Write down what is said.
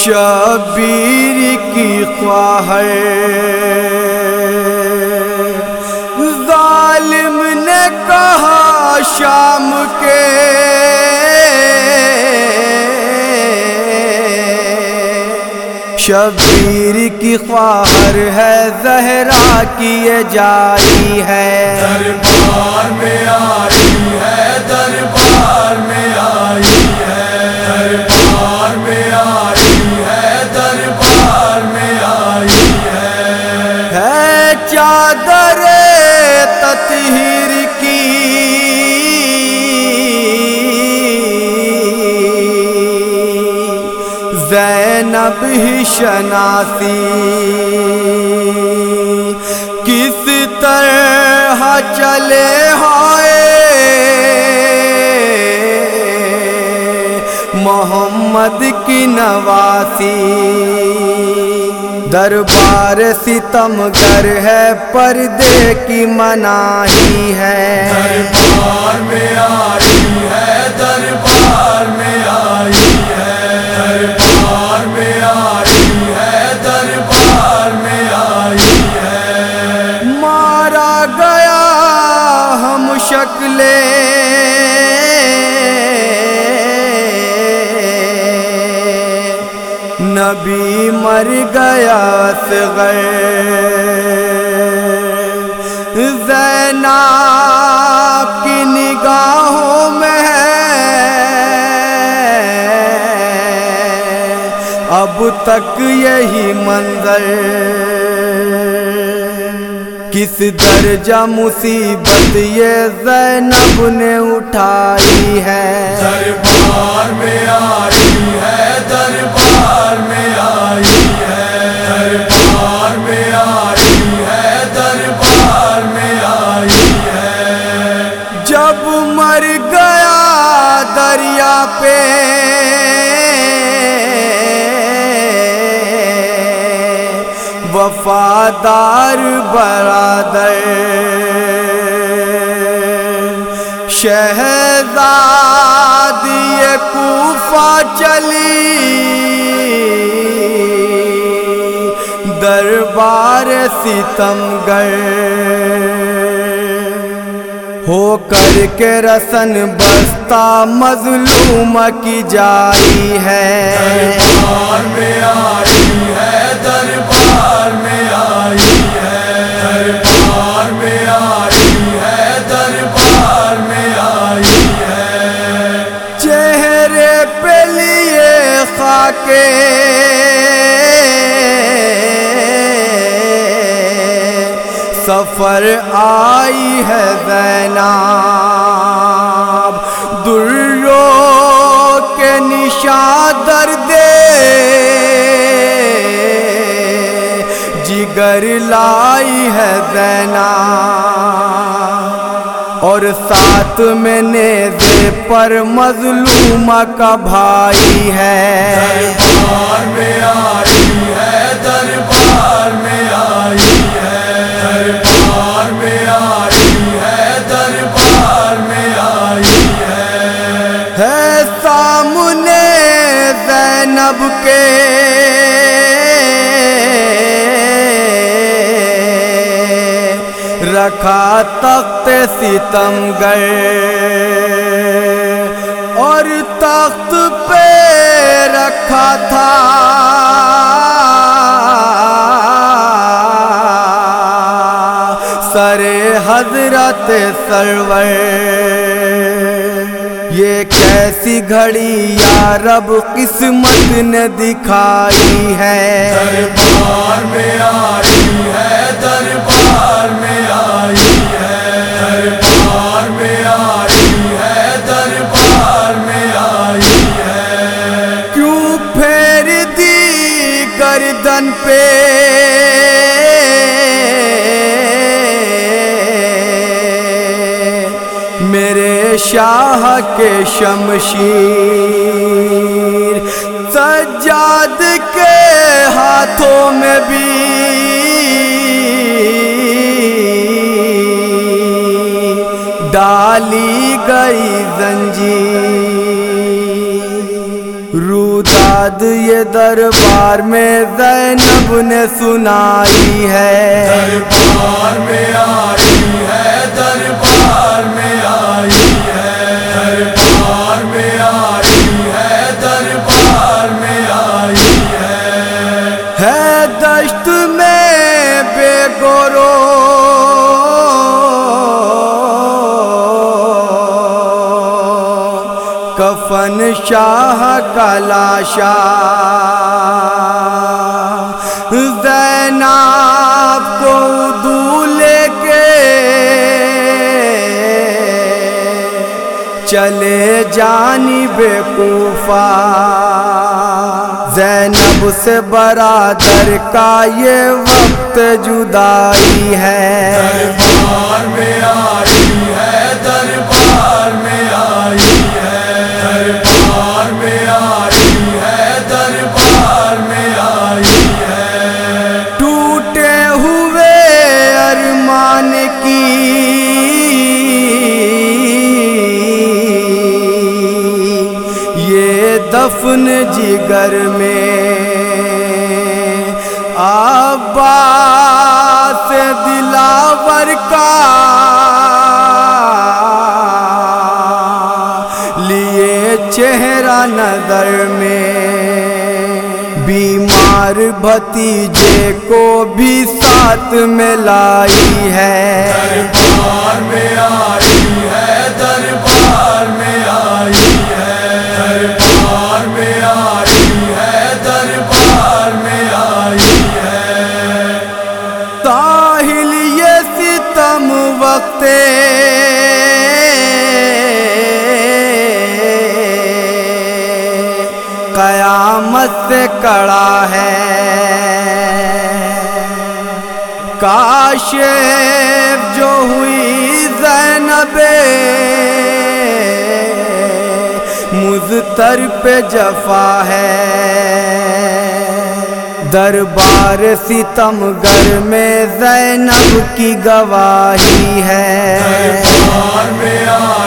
شبیر کی خواہر ظالم نے کہا شام کے شبیر کی خواہر ہے، زہرا کی جاری ہے۔ دربار میں آئی چادر تطہیر کی۔ زینب ہی شناسی۔ کس طرح چلے ہوئے۔ محمد کی نواسی۔ دربار ستم گر ہے، پردے کی مناہی ہے۔ دربار میں آئی ہے، دربار میں آئی نبی مر گیا صغر زینب کی نگاہوں میں ہے۔ اب تک یہی منظر۔ کس درجہ مصیبت یہ زینب نے اٹھائی ہے؟ دربار میں وفادار برادر، شہزاد یہ کوفہ چلی، دربار ستم ہو کر کے رسن بستہ مظلوم کی جائی ہے۔ دربار میں آئی خاکے سفر آئی ہے زینب درو کے نشان درد۔ جگر لائی ہے زینب۔ اور ساتھ میں نیزے پر مظلومہ کا بھائی ہے۔ دربار میں آئی ہے دربار میں آئی ہے۔ دربار میں آئی ہے دربار میں آئی ہے۔ سامنے زینب کے۔ رکھا تخت ستم گئے اور تخت پہ رکھا تھا۔ سر حضرت سرور، یہ کیسی گھڑی یا رب قسمت نے دکھائی ہے؟ دربار میں آئی ہے۔ گردن پہ۔ میرے شاہ کے شمشیر سجاد کے ہاتھوں میں بھی۔ ڈالی گئی زنجیر روداد یہ دربار میں زینب نے سنائی ہے۔ دربار میں آئی شاہ کا لاشا۔ زینب کو دولے کے چلے جانی بے کوفہ زینب سے برادر کا یہ وقت جدائی ہے۔ دربار میں آئی دفن جگر میں۔ عباس دلاور کا لیے چہرہ نظر میں۔ بیمار بھتیجے کو بھی ساتھ میں لائی ہے۔ قیامت سے کڑا ہے۔ کاش جو ہوئی زینب مزتر پہ جفا ہے۔ دربار ستم گر میں زینب کی گواہی ہے۔ دربار میں آ